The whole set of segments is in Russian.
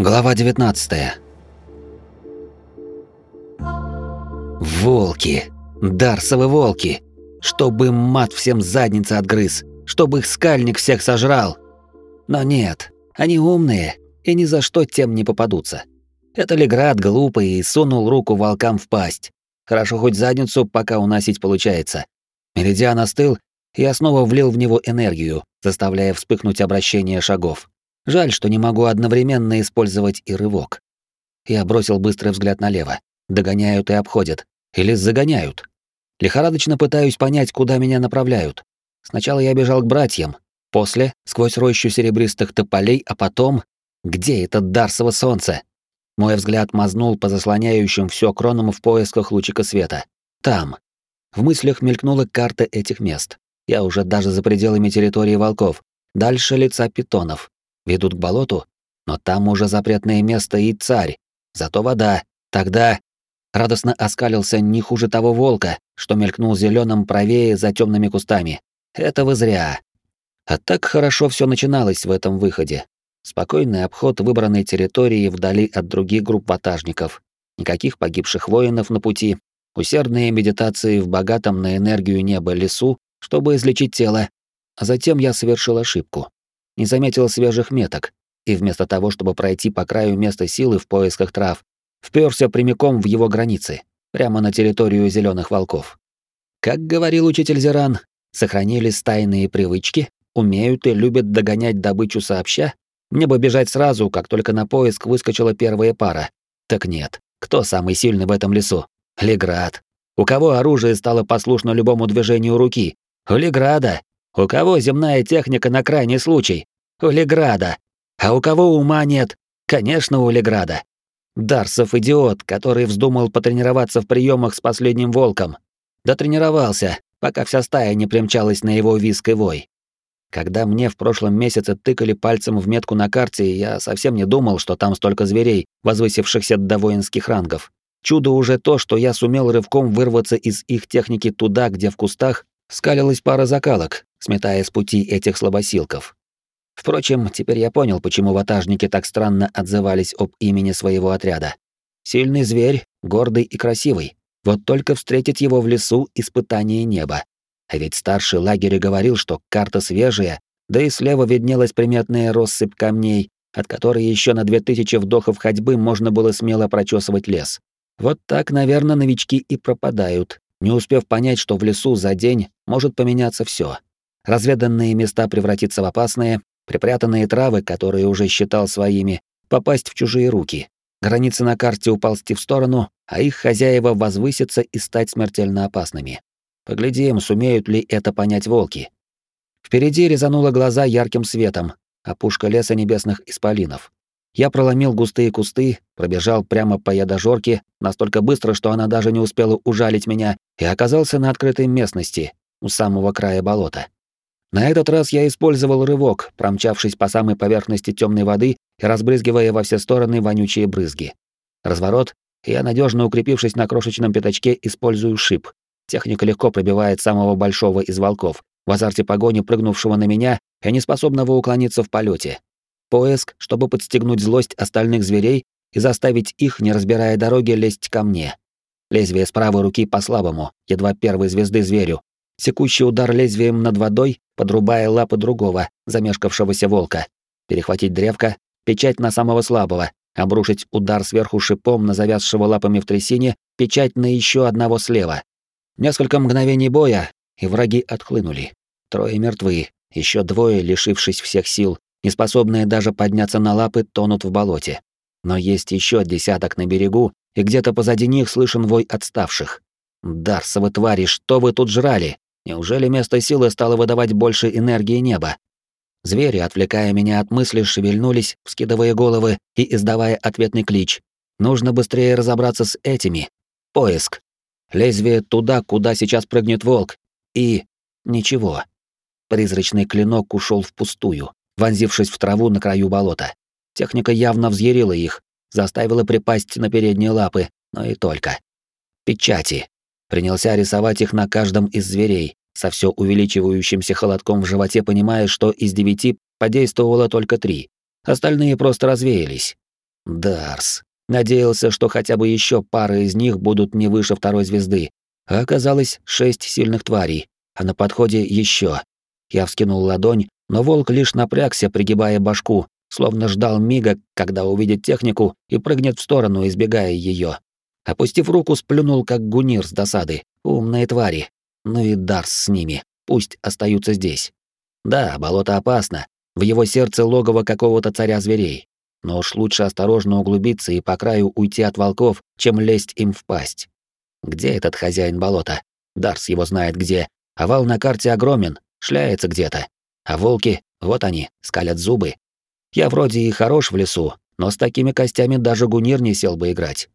Глава 19. Волки! Дарсовы волки! Чтобы мат всем задницы отгрыз, чтобы их скальник всех сожрал. Но нет, они умные и ни за что тем не попадутся. Это Леград глупый и сунул руку волкам в пасть. Хорошо хоть задницу пока уносить получается. Меридиан остыл, и я снова влил в него энергию, заставляя вспыхнуть обращение шагов. Жаль, что не могу одновременно использовать и рывок. Я бросил быстрый взгляд налево. Догоняют и обходят. Или загоняют. Лихорадочно пытаюсь понять, куда меня направляют. Сначала я бежал к братьям, после — сквозь рощу серебристых тополей, а потом — где этот Дарсово солнце? Мой взгляд мазнул по заслоняющим все кронам в поисках лучика света. Там. В мыслях мелькнула карта этих мест. Я уже даже за пределами территории волков. Дальше лица питонов ведут к болоту, но там уже запретное место и царь. Зато вода. Тогда радостно оскалился не хуже того волка, что мелькнул зеленым правее за темными кустами. Это вы зря. А так хорошо все начиналось в этом выходе. Спокойный обход выбранной территории вдали от других групп ватажников. Никаких погибших воинов на пути. Усердные медитации в богатом на энергию неба лесу, чтобы излечить тело. А затем я совершил ошибку не заметил свежих меток, и вместо того, чтобы пройти по краю места силы в поисках трав, впёрся прямиком в его границы, прямо на территорию зеленых волков. Как говорил учитель Зеран, сохранились тайные привычки, умеют и любят догонять добычу сообща, мне бы бежать сразу, как только на поиск выскочила первая пара. Так нет, кто самый сильный в этом лесу? Леград. У кого оружие стало послушно любому движению руки? У Леграда. У кого земная техника на крайний случай? У Леграда. А у кого ума нет? Конечно, у Леграда. Дарсов идиот, который вздумал потренироваться в приемах с последним волком. Дотренировался, пока вся стая не примчалась на его виск и вой. Когда мне в прошлом месяце тыкали пальцем в метку на карте, я совсем не думал, что там столько зверей, возвысившихся до воинских рангов. Чудо уже то, что я сумел рывком вырваться из их техники туда, где в кустах скалилась пара закалок, сметая с пути этих слабосилков. Впрочем, теперь я понял, почему ватажники так странно отзывались об имени своего отряда. Сильный зверь, гордый и красивый. Вот только встретить его в лесу — испытание неба. А ведь старший лагеря говорил, что карта свежая, да и слева виднелась приметная россыпь камней, от которой еще на две тысячи вдохов ходьбы можно было смело прочесывать лес. Вот так, наверное, новички и пропадают, не успев понять, что в лесу за день может поменяться все. Разведанные места превратиться в опасные, припрятанные травы, которые уже считал своими, попасть в чужие руки, границы на карте уползти в сторону, а их хозяева возвыситься и стать смертельно опасными. Поглядим, сумеют ли это понять волки. Впереди резануло глаза ярким светом, опушка леса небесных исполинов. Я проломил густые кусты, пробежал прямо по ядожорке настолько быстро, что она даже не успела ужалить меня, и оказался на открытой местности, у самого края болота. На этот раз я использовал рывок, промчавшись по самой поверхности темной воды и разбрызгивая во все стороны вонючие брызги. Разворот, и я, надежно укрепившись на крошечном пятачке, использую шип. Техника легко пробивает самого большого из волков, в азарте погони прыгнувшего на меня и неспособного уклониться в полете. Поиск, чтобы подстегнуть злость остальных зверей и заставить их, не разбирая дороги, лезть ко мне. Лезвие с правой руки по слабому, едва первой звезды зверю, секущий удар лезвием над водой, подрубая лапы другого, замешкавшегося волка, перехватить древко, печать на самого слабого, обрушить удар сверху шипом на завязшего лапами в трясине, печать на еще одного слева. Несколько мгновений боя, и враги отхлынули. Трое мертвы, еще двое, лишившись всех сил, неспособные даже подняться на лапы, тонут в болоте. Но есть еще десяток на берегу, и где-то позади них слышен вой отставших. «Дарсовы твари, что вы тут жрали? Неужели место силы стало выдавать больше энергии неба? Звери, отвлекая меня от мысли, шевельнулись, вскидывая головы и издавая ответный клич. Нужно быстрее разобраться с этими. Поиск. Лезвие туда, куда сейчас прыгнет волк. И... ничего. Призрачный клинок ушел впустую, вонзившись в траву на краю болота. Техника явно взъярила их, заставила припасть на передние лапы, но и только. Печати. Принялся рисовать их на каждом из зверей, со все увеличивающимся холодком в животе, понимая, что из девяти подействовало только три. Остальные просто развеялись. Дарс. Надеялся, что хотя бы еще пара из них будут не выше второй звезды. А оказалось шесть сильных тварей, а на подходе еще. Я вскинул ладонь, но волк лишь напрягся, пригибая башку, словно ждал мига, когда увидит технику и прыгнет в сторону, избегая ее. Опустив руку, сплюнул, как гунир с досады. Умные твари. Ну и Дарс с ними. Пусть остаются здесь. Да, болото опасно. В его сердце логово какого-то царя зверей. Но уж лучше осторожно углубиться и по краю уйти от волков, чем лезть им в пасть. Где этот хозяин болота? Дарс его знает где. Овал на карте огромен, шляется где-то. А волки, вот они, скалят зубы. Я вроде и хорош в лесу, но с такими костями даже гунир не сел бы играть.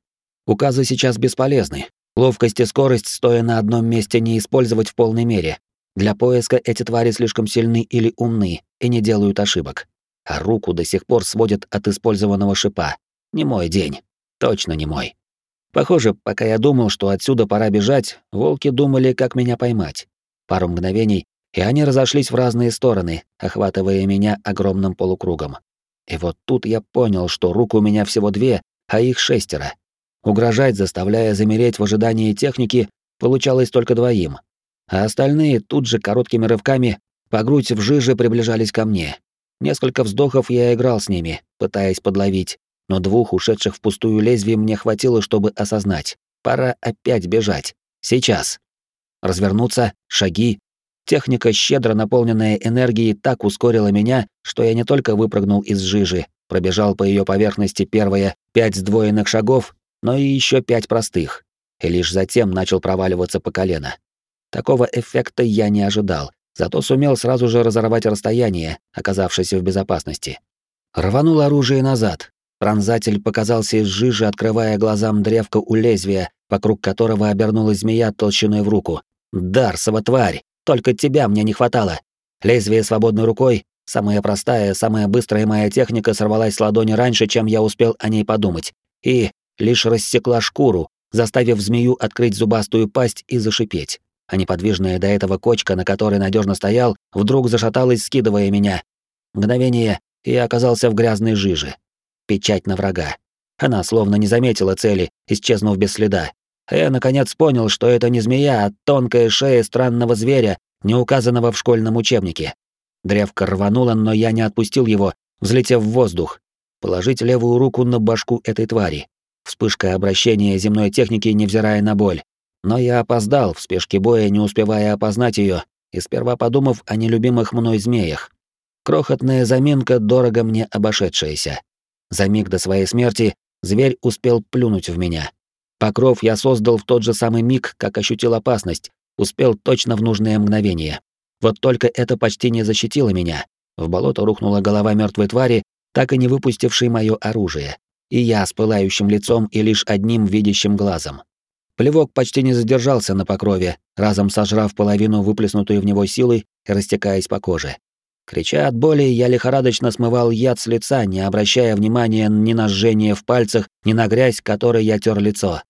Указы сейчас бесполезны. Ловкость и скорость, стоя на одном месте, не использовать в полной мере. Для поиска эти твари слишком сильны или умны и не делают ошибок. А руку до сих пор сводят от использованного шипа. Не мой день. Точно не мой. Похоже, пока я думал, что отсюда пора бежать, волки думали, как меня поймать. Пару мгновений, и они разошлись в разные стороны, охватывая меня огромным полукругом. И вот тут я понял, что рук у меня всего две, а их шестеро. Угрожать, заставляя замереть в ожидании техники, получалось только двоим. А остальные тут же короткими рывками по грудь в жиже приближались ко мне. Несколько вздохов я играл с ними, пытаясь подловить, но двух ушедших в пустую лезвий мне хватило, чтобы осознать. Пора опять бежать. Сейчас. Развернуться, шаги. Техника, щедро наполненная энергией, так ускорила меня, что я не только выпрыгнул из жижи, пробежал по ее поверхности первые пять сдвоенных шагов, но и еще пять простых, и лишь затем начал проваливаться по колено. Такого эффекта я не ожидал, зато сумел сразу же разорвать расстояние, оказавшись в безопасности. Рванул оружие назад. Пронзатель показался из жижи, открывая глазам древко у лезвия, вокруг которого обернулась змея толщиной в руку. «Дарсова тварь! Только тебя мне не хватало!» Лезвие свободной рукой, самая простая, самая быстрая моя техника сорвалась с ладони раньше, чем я успел о ней подумать. И лишь рассекла шкуру, заставив змею открыть зубастую пасть и зашипеть. А неподвижная до этого кочка, на которой надежно стоял, вдруг зашаталась, скидывая меня. Мгновение, и я оказался в грязной жиже. Печать на врага. Она словно не заметила цели, исчезнув без следа. Я наконец понял, что это не змея, а тонкая шея странного зверя, не указанного в школьном учебнике. Древко рвануло, но я не отпустил его, взлетев в воздух. Положить левую руку на башку этой твари. Вспышка обращения земной техники, невзирая на боль. Но я опоздал, в спешке боя не успевая опознать ее, и сперва подумав о нелюбимых мной змеях. Крохотная заминка, дорого мне обошедшаяся. За миг до своей смерти зверь успел плюнуть в меня. Покров я создал в тот же самый миг, как ощутил опасность, успел точно в нужное мгновение. Вот только это почти не защитило меня. В болото рухнула голова мертвой твари, так и не выпустившей мое оружие и я с пылающим лицом и лишь одним видящим глазом. Плевок почти не задержался на покрове, разом сожрав половину выплеснутой в него силы и растекаясь по коже. Крича от боли, я лихорадочно смывал яд с лица, не обращая внимания ни на жжение в пальцах, ни на грязь, которой я тер лицо.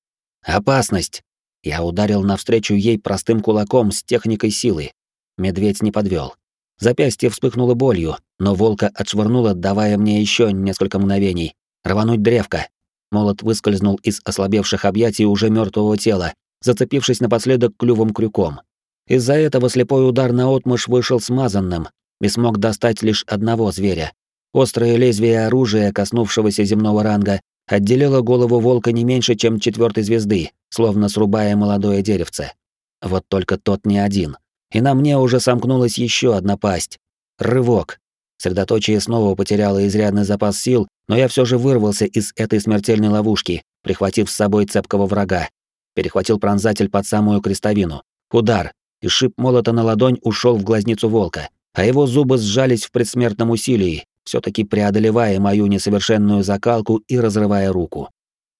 «Опасность!» Я ударил навстречу ей простым кулаком с техникой силы. Медведь не подвел. Запястье вспыхнуло болью, но волка отшвырнуло, давая мне еще несколько мгновений, Рвануть древко. Молот выскользнул из ослабевших объятий уже мертвого тела, зацепившись напоследок клювом крюком. Из-за этого слепой удар на отмышь вышел смазанным и смог достать лишь одного зверя. Острое лезвие оружия, коснувшегося земного ранга, отделило голову волка не меньше, чем четвертой звезды, словно срубая молодое деревце. Вот только тот не один. И на мне уже сомкнулась еще одна пасть. Рывок. Средоточие снова потеряло изрядный запас сил, но я все же вырвался из этой смертельной ловушки, прихватив с собой цепкого врага. Перехватил пронзатель под самую крестовину. Удар, и шип молота на ладонь ушел в глазницу волка, а его зубы сжались в предсмертном усилии, все таки преодолевая мою несовершенную закалку и разрывая руку.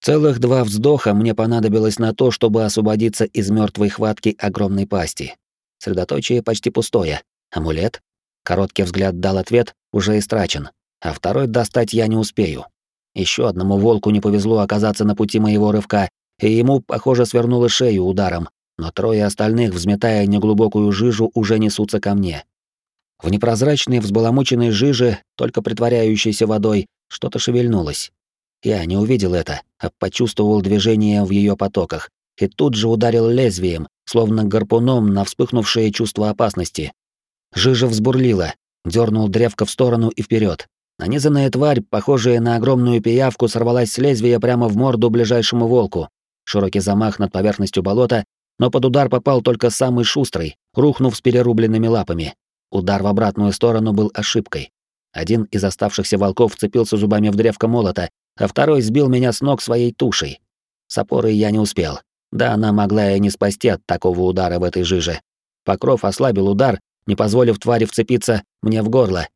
Целых два вздоха мне понадобилось на то, чтобы освободиться из мертвой хватки огромной пасти. Средоточие почти пустое. Амулет? Короткий взгляд дал ответ, уже истрачен а второй достать я не успею. Еще одному волку не повезло оказаться на пути моего рывка, и ему, похоже, свернуло шею ударом, но трое остальных, взметая неглубокую жижу, уже несутся ко мне. В непрозрачной, взбаламученной жиже, только притворяющейся водой, что-то шевельнулось. Я не увидел это, а почувствовал движение в ее потоках и тут же ударил лезвием, словно гарпуном на вспыхнувшее чувство опасности. Жижа взбурлила, дернул древко в сторону и вперед. Нанизанная тварь, похожая на огромную пиявку, сорвалась с лезвия прямо в морду ближайшему волку. Широкий замах над поверхностью болота, но под удар попал только самый шустрый, рухнув с перерубленными лапами. Удар в обратную сторону был ошибкой. Один из оставшихся волков вцепился зубами в древко молота, а второй сбил меня с ног своей тушей. С опорой я не успел. Да, она могла и не спасти от такого удара в этой жиже. Покров ослабил удар, не позволив твари вцепиться мне в горло.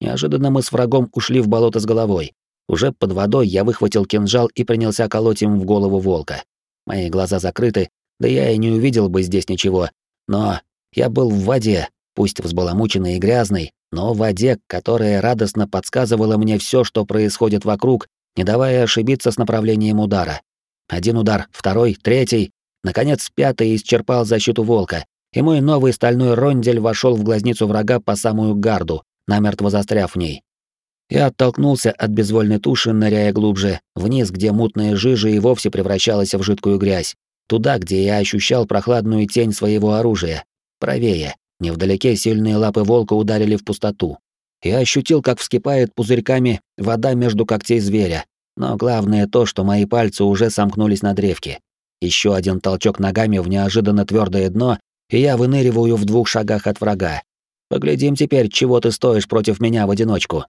Неожиданно мы с врагом ушли в болото с головой. Уже под водой я выхватил кинжал и принялся колоть им в голову волка. Мои глаза закрыты, да я и не увидел бы здесь ничего. Но я был в воде, пусть взбаламученной и грязной, но в воде, которая радостно подсказывала мне все, что происходит вокруг, не давая ошибиться с направлением удара. Один удар, второй, третий. Наконец, пятый исчерпал защиту волка, и мой новый стальной рондель вошел в глазницу врага по самую гарду, намертво застряв в ней. Я оттолкнулся от безвольной туши, ныряя глубже, вниз, где мутная жижа и вовсе превращалась в жидкую грязь. Туда, где я ощущал прохладную тень своего оружия. Правее. Невдалеке сильные лапы волка ударили в пустоту. Я ощутил, как вскипает пузырьками вода между когтей зверя. Но главное то, что мои пальцы уже сомкнулись на древке. Еще один толчок ногами в неожиданно твердое дно, и я выныриваю в двух шагах от врага. Поглядим теперь, чего ты стоишь против меня в одиночку.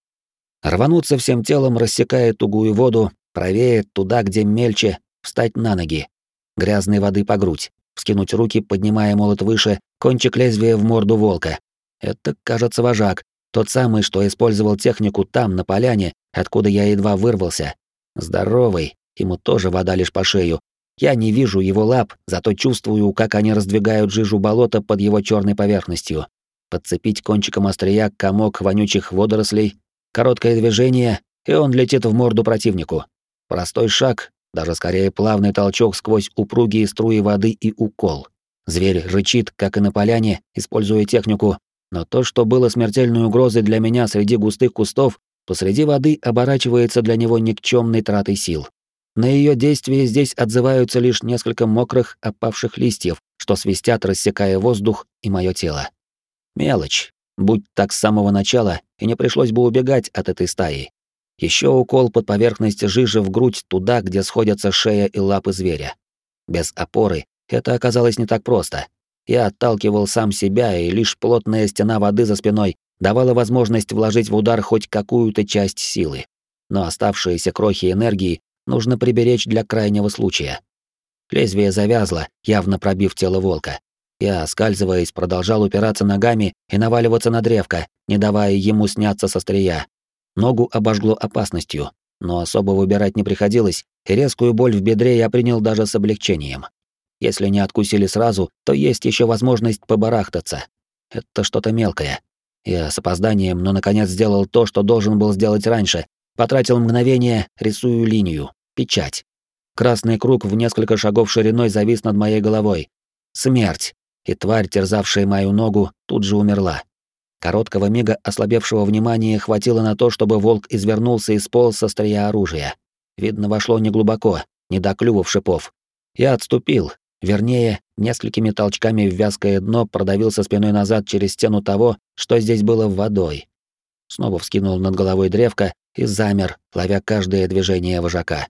Рвануться всем телом, рассекая тугую воду, правее туда, где мельче, встать на ноги. Грязной воды по грудь, вскинуть руки, поднимая молот выше, кончик лезвия в морду волка. Это, кажется, вожак, тот самый, что использовал технику там, на поляне, откуда я едва вырвался. Здоровый, ему тоже вода лишь по шею. Я не вижу его лап, зато чувствую, как они раздвигают жижу болота под его черной поверхностью. Подцепить кончиком острия комок вонючих водорослей, короткое движение, и он летит в морду противнику. Простой шаг, даже скорее плавный толчок сквозь упругие струи воды и укол. Зверь рычит, как и на поляне, используя технику, но то, что было смертельной угрозой для меня среди густых кустов, посреди воды оборачивается для него никчемной тратой сил. На ее действие здесь отзываются лишь несколько мокрых, опавших листьев, что свистят, рассекая воздух и мое тело. Мелочь. Будь так с самого начала, и не пришлось бы убегать от этой стаи. Еще укол под поверхность жижи в грудь туда, где сходятся шея и лапы зверя. Без опоры это оказалось не так просто. Я отталкивал сам себя, и лишь плотная стена воды за спиной давала возможность вложить в удар хоть какую-то часть силы. Но оставшиеся крохи энергии нужно приберечь для крайнего случая. Лезвие завязло, явно пробив тело волка. Я, оскальзываясь, продолжал упираться ногами и наваливаться на древко, не давая ему сняться со стрия. Ногу обожгло опасностью, но особо выбирать не приходилось, и резкую боль в бедре я принял даже с облегчением. Если не откусили сразу, то есть еще возможность побарахтаться. Это что-то мелкое. Я с опозданием, но наконец сделал то, что должен был сделать раньше. Потратил мгновение, рисую линию. Печать. Красный круг в несколько шагов шириной завис над моей головой. Смерть. И тварь, терзавшая мою ногу, тут же умерла. Короткого мига ослабевшего внимания хватило на то, чтобы волк извернулся и сполз со стрия оружия. Видно, вошло неглубоко, не до клювов шипов. Я отступил, Вернее, несколькими толчками в вязкое дно продавился спиной назад через стену того, что здесь было водой. Снова вскинул над головой древко и замер, ловя каждое движение вожака.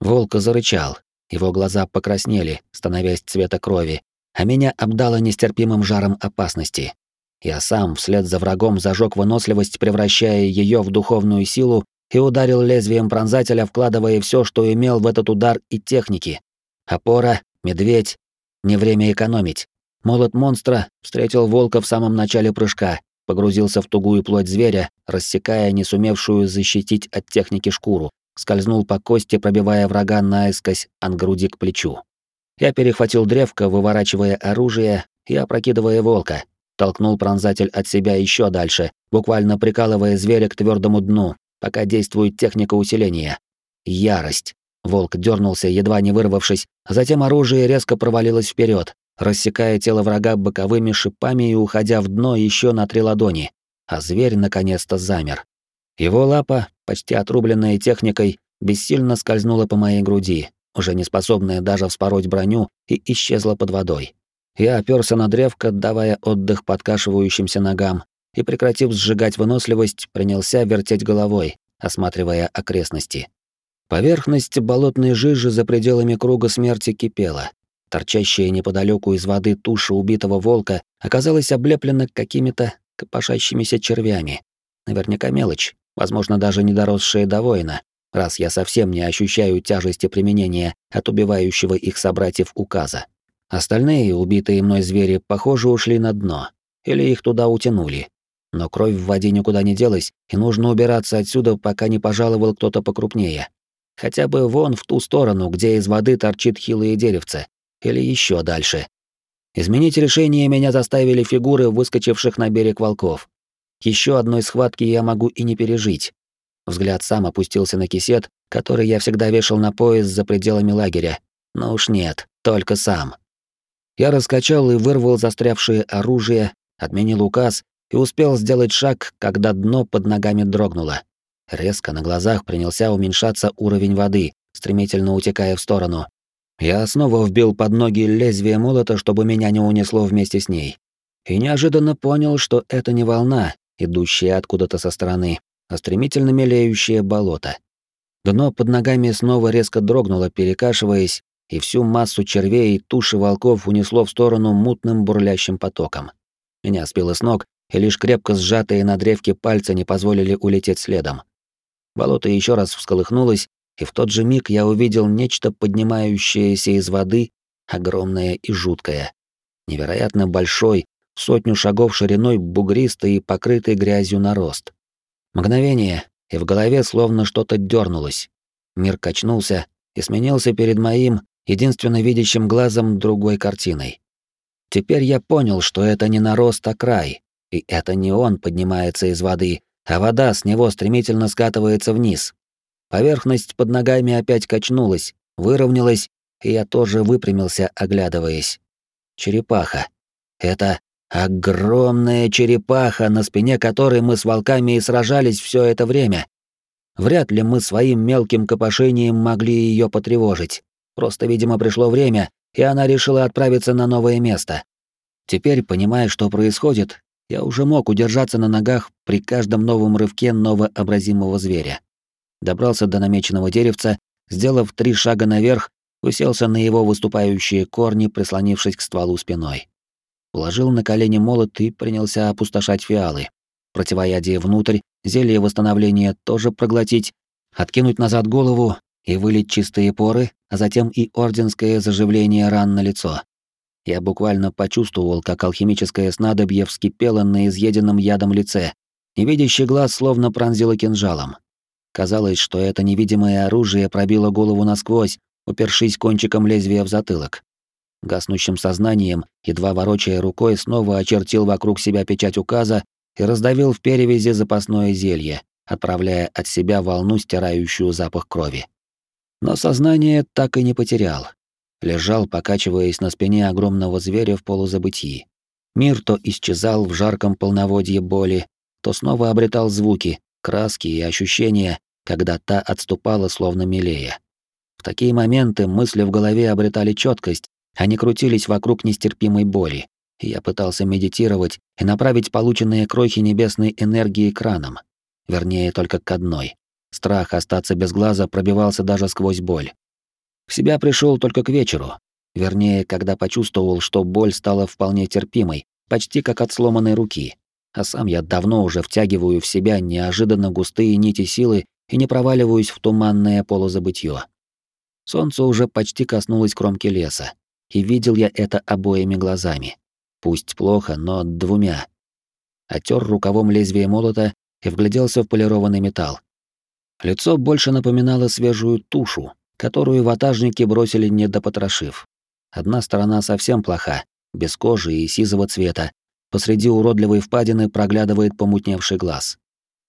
Волк зарычал, его глаза покраснели, становясь цвета крови, а меня обдало нестерпимым жаром опасности. Я сам вслед за врагом зажег выносливость, превращая ее в духовную силу, и ударил лезвием пронзателя, вкладывая все, что имел в этот удар и техники. Опора, Медведь. Не время экономить. Молот монстра встретил волка в самом начале прыжка, погрузился в тугую плоть зверя, рассекая не сумевшую защитить от техники шкуру, скользнул по кости, пробивая врага наискось от груди к плечу. Я перехватил древко, выворачивая оружие и опрокидывая волка, толкнул пронзатель от себя еще дальше, буквально прикалывая зверя к твердому дну, пока действует техника усиления. Ярость. Волк дернулся, едва не вырвавшись, а затем оружие резко провалилось вперед, рассекая тело врага боковыми шипами и уходя в дно еще на три ладони, а зверь наконец-то замер. Его лапа, почти отрубленная техникой, бессильно скользнула по моей груди, уже не способная даже вспороть броню, и исчезла под водой. Я оперся на древко, давая отдых подкашивающимся ногам, и, прекратив сжигать выносливость, принялся вертеть головой, осматривая окрестности. Поверхность болотной жижи за пределами круга смерти кипела. Торчащая неподалеку из воды туша убитого волка оказалась облеплена какими-то копошащимися червями. Наверняка мелочь, возможно, даже не доросшая до воина, раз я совсем не ощущаю тяжести применения от убивающего их собратьев указа. Остальные убитые мной звери, похоже, ушли на дно. Или их туда утянули. Но кровь в воде никуда не делась, и нужно убираться отсюда, пока не пожаловал кто-то покрупнее. Хотя бы вон в ту сторону, где из воды торчит хилое деревце. Или еще дальше. Изменить решение меня заставили фигуры выскочивших на берег волков. Еще одной схватки я могу и не пережить. Взгляд сам опустился на кисет, который я всегда вешал на пояс за пределами лагеря. Но уж нет, только сам. Я раскачал и вырвал застрявшее оружие, отменил указ и успел сделать шаг, когда дно под ногами дрогнуло. Резко на глазах принялся уменьшаться уровень воды, стремительно утекая в сторону. Я снова вбил под ноги лезвие молота, чтобы меня не унесло вместе с ней. И неожиданно понял, что это не волна, идущая откуда-то со стороны, а стремительно мелеющее болото. Дно под ногами снова резко дрогнуло, перекашиваясь, и всю массу червей и туши волков унесло в сторону мутным бурлящим потоком. Меня сбило с ног, и лишь крепко сжатые на древке пальцы не позволили улететь следом. Болото еще раз всколыхнулось, и в тот же миг я увидел нечто поднимающееся из воды, огромное и жуткое. Невероятно большой, сотню шагов шириной, бугристый и покрытый грязью нарост. Мгновение, и в голове словно что-то дернулось. Мир качнулся и сменился перед моим, единственно видящим глазом, другой картиной. Теперь я понял, что это не нарост, а край, и это не он поднимается из воды, а вода с него стремительно скатывается вниз. Поверхность под ногами опять качнулась, выровнялась, и я тоже выпрямился, оглядываясь. Черепаха. Это огромная черепаха, на спине которой мы с волками и сражались все это время. Вряд ли мы своим мелким копошением могли ее потревожить. Просто, видимо, пришло время, и она решила отправиться на новое место. Теперь, понимая, что происходит, я уже мог удержаться на ногах при каждом новом рывке новообразимого зверя. Добрался до намеченного деревца, сделав три шага наверх, уселся на его выступающие корни, прислонившись к стволу спиной. Положил на колени молот и принялся опустошать фиалы. Противоядие внутрь, зелье восстановления тоже проглотить, откинуть назад голову и вылить чистые поры, а затем и орденское заживление ран на лицо. Я буквально почувствовал, как алхимическое снадобье вскипело на изъеденном ядом лице. Невидящий глаз словно пронзило кинжалом. Казалось, что это невидимое оружие пробило голову насквозь, упершись кончиком лезвия в затылок. Гаснущим сознанием, едва ворочая рукой, снова очертил вокруг себя печать указа и раздавил в перевязи запасное зелье, отправляя от себя волну, стирающую запах крови. Но сознание так и не потерял лежал, покачиваясь на спине огромного зверя в полузабытии. Мир то исчезал в жарком полноводье боли, то снова обретал звуки, краски и ощущения, когда та отступала словно милее. В такие моменты мысли в голове обретали четкость, они крутились вокруг нестерпимой боли. Я пытался медитировать и направить полученные крохи небесной энергии к ранам. Вернее, только к одной. Страх остаться без глаза пробивался даже сквозь боль. В себя пришел только к вечеру. Вернее, когда почувствовал, что боль стала вполне терпимой, почти как от сломанной руки. А сам я давно уже втягиваю в себя неожиданно густые нити силы и не проваливаюсь в туманное полузабытье. Солнце уже почти коснулось кромки леса, и видел я это обоими глазами. Пусть плохо, но двумя. Отер рукавом лезвие молота и вгляделся в полированный металл. Лицо больше напоминало свежую тушу, которую ватажники бросили не допотрошив. Одна сторона совсем плоха, без кожи и сизого цвета. Посреди уродливой впадины проглядывает помутневший глаз.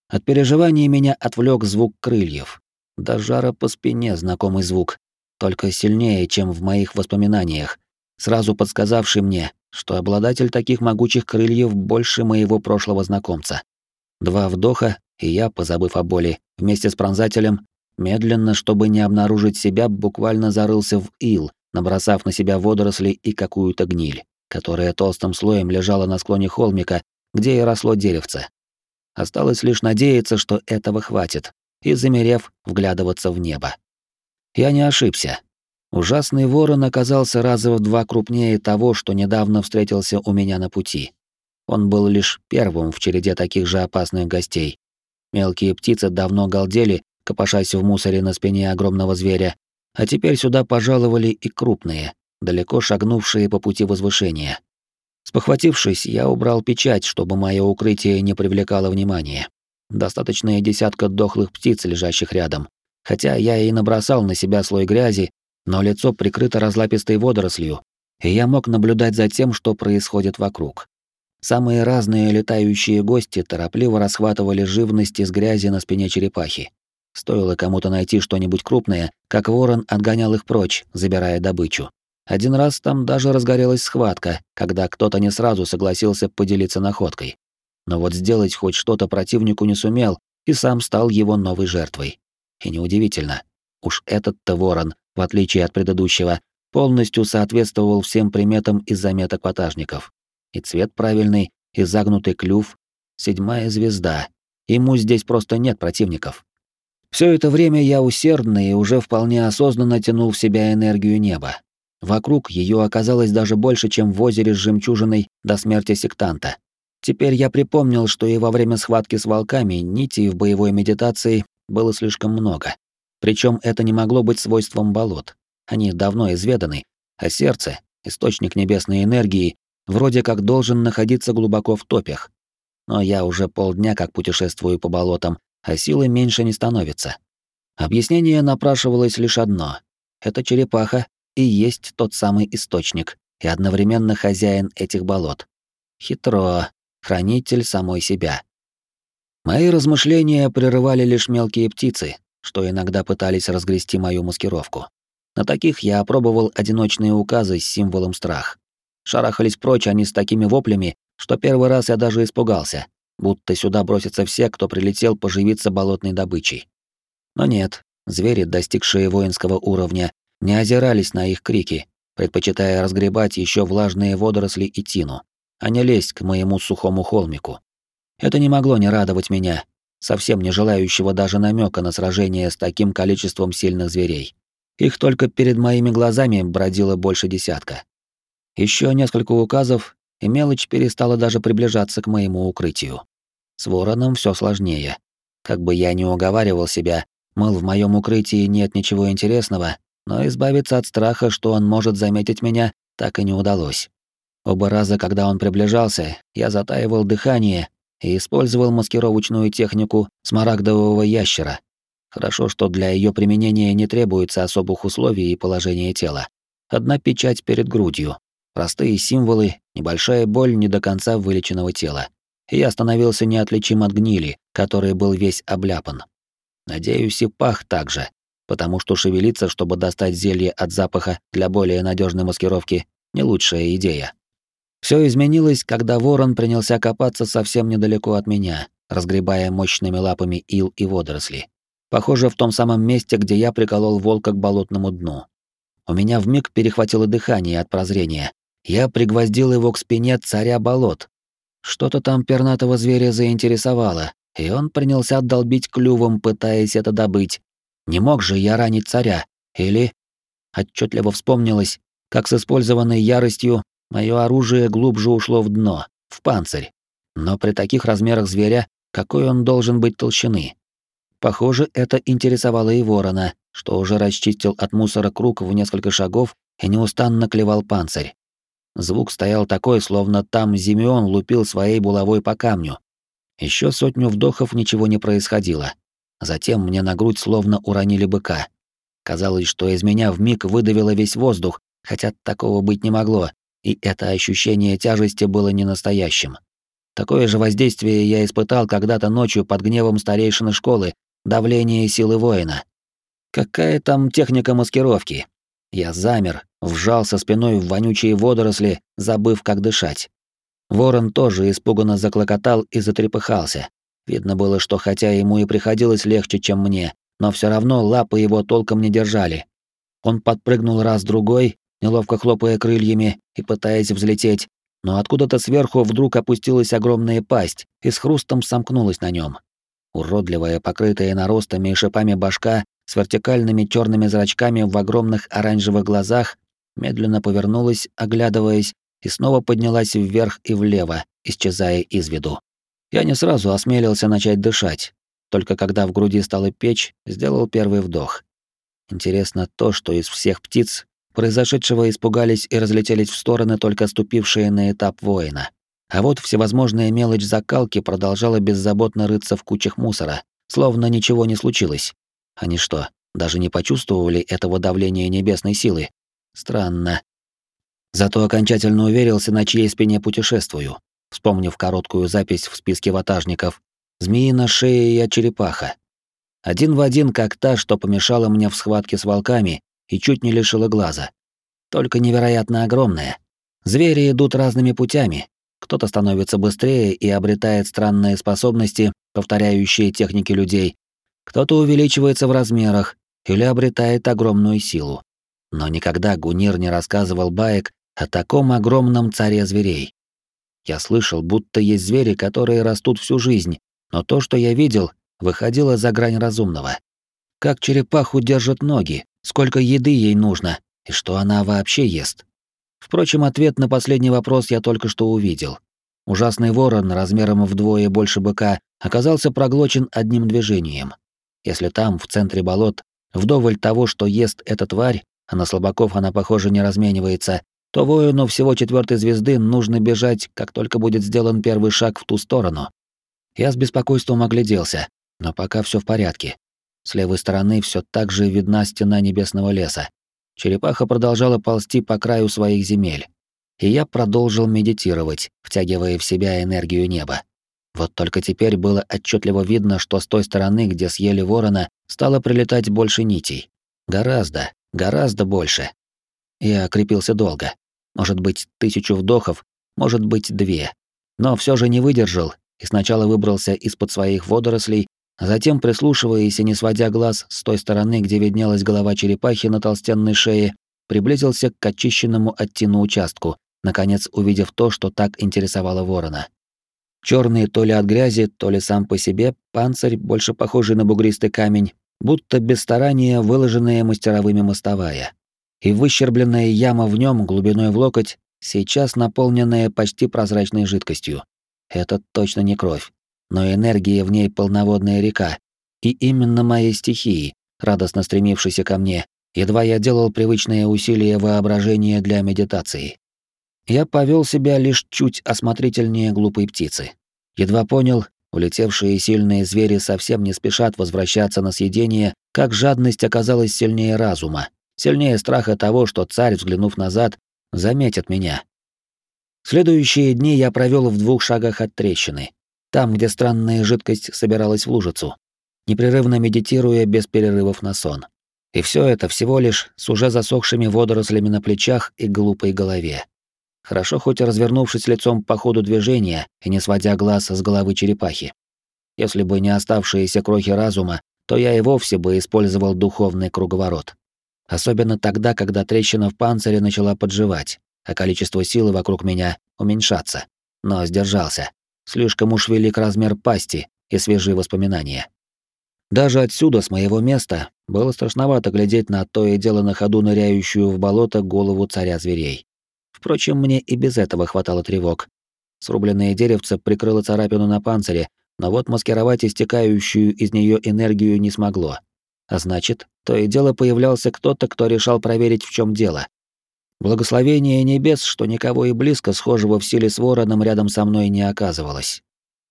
От переживания меня отвлек звук крыльев. До жара по спине знакомый звук, только сильнее, чем в моих воспоминаниях, сразу подсказавший мне, что обладатель таких могучих крыльев больше моего прошлого знакомца. Два вдоха, и я, позабыв о боли, вместе с пронзателем медленно, чтобы не обнаружить себя, буквально зарылся в ил, набросав на себя водоросли и какую-то гниль, которая толстым слоем лежала на склоне холмика, где и росло деревце. Осталось лишь надеяться, что этого хватит, и, замерев, вглядываться в небо. Я не ошибся. Ужасный ворон оказался раза в два крупнее того, что недавно встретился у меня на пути. Он был лишь первым в череде таких же опасных гостей. Мелкие птицы давно галдели, копошась в мусоре на спине огромного зверя, а теперь сюда пожаловали и крупные, далеко шагнувшие по пути возвышения. Спохватившись, я убрал печать, чтобы мое укрытие не привлекало внимания. Достаточно десятка дохлых птиц, лежащих рядом. Хотя я и набросал на себя слой грязи, но лицо прикрыто разлапистой водорослью, и я мог наблюдать за тем, что происходит вокруг. Самые разные летающие гости торопливо расхватывали живность из грязи на спине черепахи. Стоило кому-то найти что-нибудь крупное, как ворон отгонял их прочь, забирая добычу. Один раз там даже разгорелась схватка, когда кто-то не сразу согласился поделиться находкой. Но вот сделать хоть что-то противнику не сумел и сам стал его новой жертвой. И неудивительно. Уж этот-то ворон, в отличие от предыдущего, полностью соответствовал всем приметам из заметок ватажников. И цвет правильный, и загнутый клюв, седьмая звезда. Ему здесь просто нет противников. Все это время я усердно и уже вполне осознанно тянул в себя энергию неба. Вокруг ее оказалось даже больше, чем в озере с жемчужиной до смерти сектанта. Теперь я припомнил, что и во время схватки с волками нитей в боевой медитации было слишком много. Причем это не могло быть свойством болот. Они давно изведаны, а сердце, источник небесной энергии, вроде как должен находиться глубоко в топях. Но я уже полдня как путешествую по болотам, а силы меньше не становится. Объяснение напрашивалось лишь одно. Это черепаха и есть тот самый источник, и одновременно хозяин этих болот. Хитро, хранитель самой себя. Мои размышления прерывали лишь мелкие птицы, что иногда пытались разгрести мою маскировку. На таких я опробовал одиночные указы с символом страх. Шарахались прочь они с такими воплями, что первый раз я даже испугался, будто сюда бросятся все, кто прилетел поживиться болотной добычей. Но нет, звери, достигшие воинского уровня, не озирались на их крики, предпочитая разгребать еще влажные водоросли и тину, а не лезть к моему сухому холмику. Это не могло не радовать меня, совсем не желающего даже намека на сражение с таким количеством сильных зверей. Их только перед моими глазами бродило больше десятка. Еще несколько указов, и мелочь перестала даже приближаться к моему укрытию. С вороном все сложнее. Как бы я ни уговаривал себя, мол, в моем укрытии нет ничего интересного, но избавиться от страха, что он может заметить меня, так и не удалось. Оба раза, когда он приближался, я затаивал дыхание и использовал маскировочную технику смарагдового ящера. Хорошо, что для ее применения не требуется особых условий и положения тела. Одна печать перед грудью, простые символы, небольшая боль не до конца вылеченного тела и я становился неотличим от гнили, который был весь обляпан. Надеюсь, и пах также, потому что шевелиться, чтобы достать зелье от запаха для более надежной маскировки, не лучшая идея. Все изменилось, когда ворон принялся копаться совсем недалеко от меня, разгребая мощными лапами ил и водоросли. Похоже, в том самом месте, где я приколол волка к болотному дну. У меня вмиг перехватило дыхание от прозрения. Я пригвоздил его к спине царя болот, что-то там пернатого зверя заинтересовало, и он принялся долбить клювом, пытаясь это добыть. Не мог же я ранить царя, или... Отчетливо вспомнилось, как с использованной яростью мое оружие глубже ушло в дно, в панцирь. Но при таких размерах зверя, какой он должен быть толщины? Похоже, это интересовало и ворона, что уже расчистил от мусора круг в несколько шагов и неустанно клевал панцирь. Звук стоял такой, словно там Зимеон лупил своей булавой по камню. Еще сотню вдохов ничего не происходило. Затем мне на грудь словно уронили быка. Казалось, что из меня вмиг выдавило весь воздух, хотя такого быть не могло, и это ощущение тяжести было не настоящим. Такое же воздействие я испытал когда-то ночью под гневом старейшины школы, давление силы воина. Какая там техника маскировки? Я замер, вжался спиной в вонючие водоросли, забыв, как дышать. Ворон тоже испуганно заклокотал и затрепыхался. Видно было, что хотя ему и приходилось легче, чем мне, но все равно лапы его толком не держали. Он подпрыгнул раз-другой, неловко хлопая крыльями и пытаясь взлететь, но откуда-то сверху вдруг опустилась огромная пасть и с хрустом сомкнулась на нем. Уродливая, покрытая наростами и шипами башка с вертикальными черными зрачками в огромных оранжевых глазах медленно повернулась, оглядываясь, и снова поднялась вверх и влево, исчезая из виду. Я не сразу осмелился начать дышать, только когда в груди стала печь, сделал первый вдох. Интересно то, что из всех птиц произошедшего испугались и разлетелись в стороны только ступившие на этап воина. А вот всевозможная мелочь закалки продолжала беззаботно рыться в кучах мусора, словно ничего не случилось. Они что, даже не почувствовали этого давления небесной силы? Странно. Зато окончательно уверился, на чьей спине путешествую, вспомнив короткую запись в списке ватажников «Змеина шея и черепаха». Один в один, как та, что помешала мне в схватке с волками и чуть не лишила глаза. Только невероятно огромная. Звери идут разными путями. Кто-то становится быстрее и обретает странные способности, повторяющие техники людей. Кто-то увеличивается в размерах или обретает огромную силу. Но никогда Гунир не рассказывал баек о таком огромном царе зверей. Я слышал, будто есть звери, которые растут всю жизнь, но то, что я видел, выходило за грань разумного. Как черепаху держат ноги, сколько еды ей нужно и что она вообще ест. Впрочем, ответ на последний вопрос я только что увидел. Ужасный ворон размером вдвое больше быка оказался проглочен одним движением. Если там, в центре болот, вдоволь того, что ест эта тварь, а на слабаков она, похоже, не разменивается, то воину всего четвертой звезды нужно бежать, как только будет сделан первый шаг в ту сторону. Я с беспокойством огляделся, но пока все в порядке. С левой стороны все так же видна стена небесного леса. Черепаха продолжала ползти по краю своих земель. И я продолжил медитировать, втягивая в себя энергию неба. Вот только теперь было отчетливо видно, что с той стороны, где съели ворона, стало прилетать больше нитей. Гораздо, гораздо больше. Я окрепился долго. Может быть, тысячу вдохов, может быть, две. Но все же не выдержал и сначала выбрался из-под своих водорослей, а затем, прислушиваясь и не сводя глаз с той стороны, где виднелась голова черепахи на толстенной шее, приблизился к очищенному от тину участку, наконец увидев то, что так интересовало ворона. Черный то ли от грязи, то ли сам по себе, панцирь, больше похожий на бугристый камень, будто без старания выложенная мастеровыми мостовая. И выщербленная яма в нем глубиной в локоть, сейчас наполненная почти прозрачной жидкостью. Это точно не кровь но энергия в ней полноводная река. И именно моей стихии, радостно стремившейся ко мне, едва я делал привычные усилия воображения для медитации. Я повел себя лишь чуть осмотрительнее глупой птицы. Едва понял, улетевшие сильные звери совсем не спешат возвращаться на съедение, как жадность оказалась сильнее разума, сильнее страха того, что царь, взглянув назад, заметит меня. Следующие дни я провел в двух шагах от трещины, там, где странная жидкость собиралась в лужицу, непрерывно медитируя без перерывов на сон. И все это всего лишь с уже засохшими водорослями на плечах и глупой голове. Хорошо хоть развернувшись лицом по ходу движения и не сводя глаз с головы черепахи. Если бы не оставшиеся крохи разума, то я и вовсе бы использовал духовный круговорот. Особенно тогда, когда трещина в панцире начала подживать, а количество силы вокруг меня уменьшаться. Но сдержался. Слишком уж велик размер пасти и свежие воспоминания. Даже отсюда, с моего места, было страшновато глядеть на то и дело на ходу ныряющую в болото голову царя зверей. Впрочем, мне и без этого хватало тревог. Срубленное деревце прикрыло царапину на панцире, но вот маскировать истекающую из нее энергию не смогло. А значит, то и дело появлялся кто-то, кто решал проверить, в чем дело. Благословение небес, что никого и близко схожего в силе с вороном рядом со мной не оказывалось.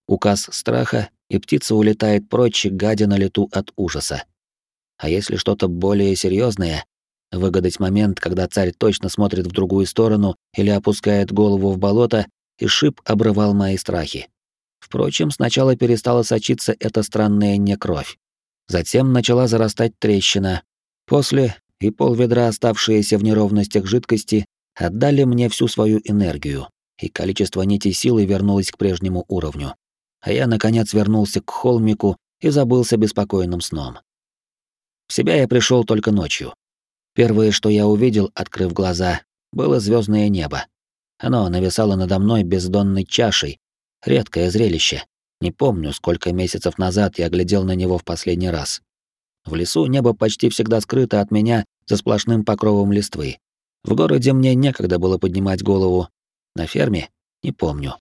Указ страха, и птица улетает прочь, гадя на лету от ужаса. А если что-то более серьезное, выгадать момент, когда царь точно смотрит в другую сторону или опускает голову в болото, и шип обрывал мои страхи. Впрочем, сначала перестала сочиться эта странная некровь. Затем начала зарастать трещина. После и полведра, оставшиеся в неровностях жидкости, отдали мне всю свою энергию, и количество нитей силы вернулось к прежнему уровню. А я, наконец, вернулся к холмику и забылся беспокойным сном. В себя я пришел только ночью. Первое, что я увидел, открыв глаза, было звездное небо. Оно нависало надо мной бездонной чашей. Редкое зрелище. Не помню, сколько месяцев назад я глядел на него в последний раз. В лесу небо почти всегда скрыто от меня за сплошным покровом листвы. В городе мне некогда было поднимать голову. На ферме? Не помню.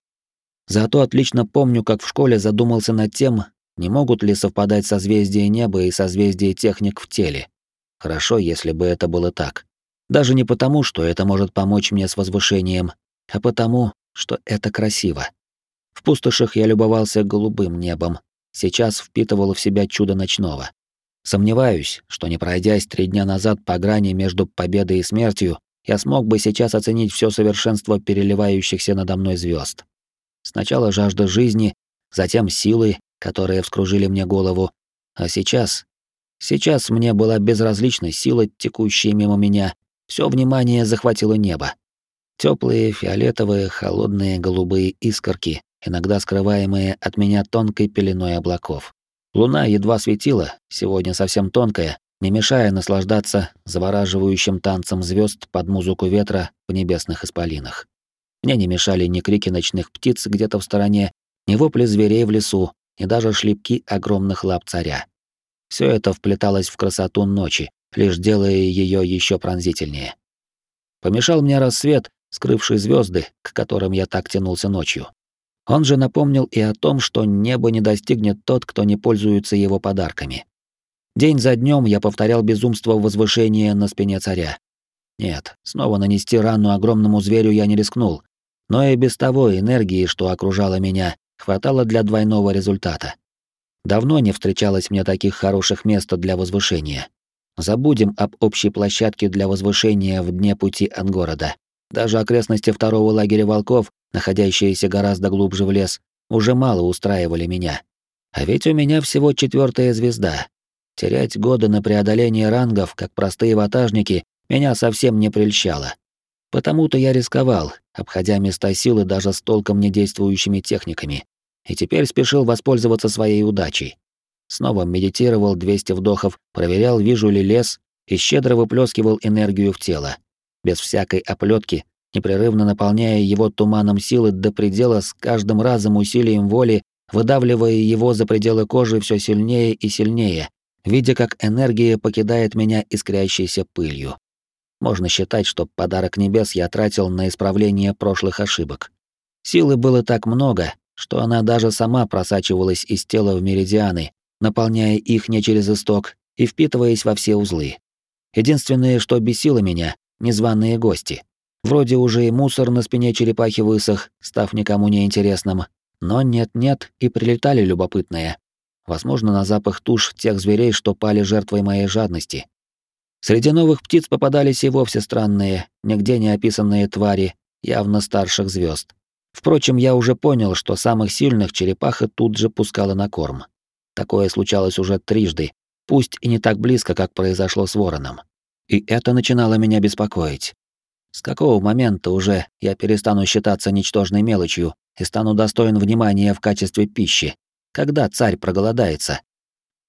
Зато отлично помню, как в школе задумался над тем, не могут ли совпадать созвездия неба и созвездия техник в теле. Хорошо, если бы это было так. Даже не потому, что это может помочь мне с возвышением, а потому, что это красиво. В пустошах я любовался голубым небом, сейчас впитывал в себя чудо ночного. Сомневаюсь, что не пройдясь три дня назад по грани между победой и смертью, я смог бы сейчас оценить все совершенство переливающихся надо мной звезд. Сначала жажда жизни, затем силы, которые вскружили мне голову, а сейчас... Сейчас мне была безразлична сила, текущая мимо меня, все внимание захватило небо. Теплые, фиолетовые, холодные, голубые искорки, иногда скрываемые от меня тонкой пеленой облаков. Луна едва светила, сегодня совсем тонкая, не мешая наслаждаться завораживающим танцем звезд под музыку ветра в небесных исполинах. Мне не мешали ни крики ночных птиц где-то в стороне, ни вопли зверей в лесу, ни даже шлепки огромных лап царя. Все это вплеталось в красоту ночи, лишь делая ее еще пронзительнее. Помешал мне рассвет, скрывший звезды, к которым я так тянулся ночью. Он же напомнил и о том, что небо не достигнет тот, кто не пользуется его подарками. День за днем я повторял безумство возвышения на спине царя. Нет, снова нанести рану огромному зверю я не рискнул, но и без того энергии, что окружала меня, хватало для двойного результата. Давно не встречалось мне таких хороших мест для возвышения. Забудем об общей площадке для возвышения в дне пути от города. Даже окрестности второго лагеря волков, находящиеся гораздо глубже в лес, уже мало устраивали меня. А ведь у меня всего четвертая звезда. Терять годы на преодоление рангов, как простые ватажники, меня совсем не прельщало. Потому-то я рисковал, обходя места силы даже с толком недействующими техниками, и теперь спешил воспользоваться своей удачей. Снова медитировал 200 вдохов, проверял, вижу ли лес, и щедро выплескивал энергию в тело без всякой оплетки, непрерывно наполняя его туманом силы до предела с каждым разом усилием воли, выдавливая его за пределы кожи все сильнее и сильнее, видя, как энергия покидает меня искрящейся пылью. Можно считать, что подарок небес я тратил на исправление прошлых ошибок. Силы было так много, что она даже сама просачивалась из тела в меридианы, наполняя их не через исток и впитываясь во все узлы. Единственное, что бесило меня, незваные гости. Вроде уже и мусор на спине черепахи высох, став никому не интересным, но нет-нет и прилетали любопытные. Возможно, на запах туш тех зверей, что пали жертвой моей жадности. Среди новых птиц попадались и вовсе странные, нигде не описанные твари, явно старших звезд. Впрочем, я уже понял, что самых сильных черепаха тут же пускала на корм. Такое случалось уже трижды, пусть и не так близко, как произошло с вороном. И это начинало меня беспокоить. С какого момента уже я перестану считаться ничтожной мелочью и стану достоин внимания в качестве пищи? Когда царь проголодается?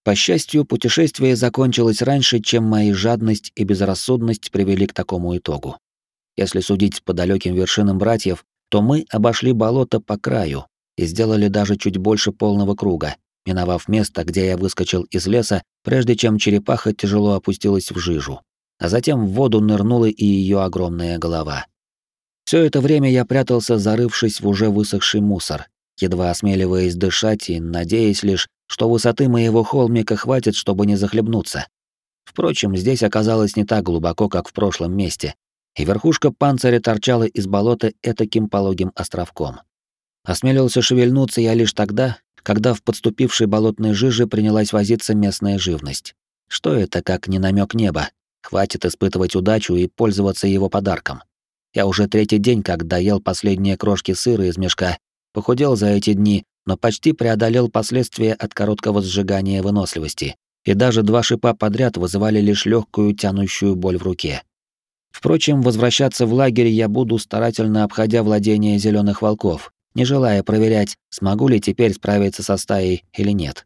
По счастью, путешествие закончилось раньше, чем мои жадность и безрассудность привели к такому итогу. Если судить по далеким вершинам братьев, то мы обошли болото по краю и сделали даже чуть больше полного круга, миновав место, где я выскочил из леса, прежде чем черепаха тяжело опустилась в жижу а затем в воду нырнула и ее огромная голова. Все это время я прятался, зарывшись в уже высохший мусор, едва осмеливаясь дышать и надеясь лишь, что высоты моего холмика хватит, чтобы не захлебнуться. Впрочем, здесь оказалось не так глубоко, как в прошлом месте, и верхушка панциря торчала из болота этаким пологим островком. Осмелился шевельнуться я лишь тогда, когда в подступившей болотной жиже принялась возиться местная живность. Что это, как не намек неба? Хватит испытывать удачу и пользоваться его подарком. Я уже третий день, как доел последние крошки сыра из мешка, похудел за эти дни, но почти преодолел последствия от короткого сжигания выносливости, и даже два шипа подряд вызывали лишь легкую тянущую боль в руке. Впрочем, возвращаться в лагерь я буду старательно обходя владения зеленых волков, не желая проверять, смогу ли теперь справиться со стаей или нет.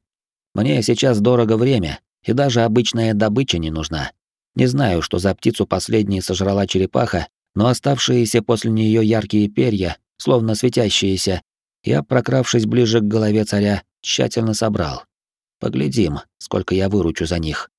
Мне сейчас дорого время, И даже обычная добыча не нужна. Не знаю, что за птицу последней сожрала черепаха, но оставшиеся после нее яркие перья, словно светящиеся, я, прокравшись ближе к голове царя, тщательно собрал. Поглядим, сколько я выручу за них.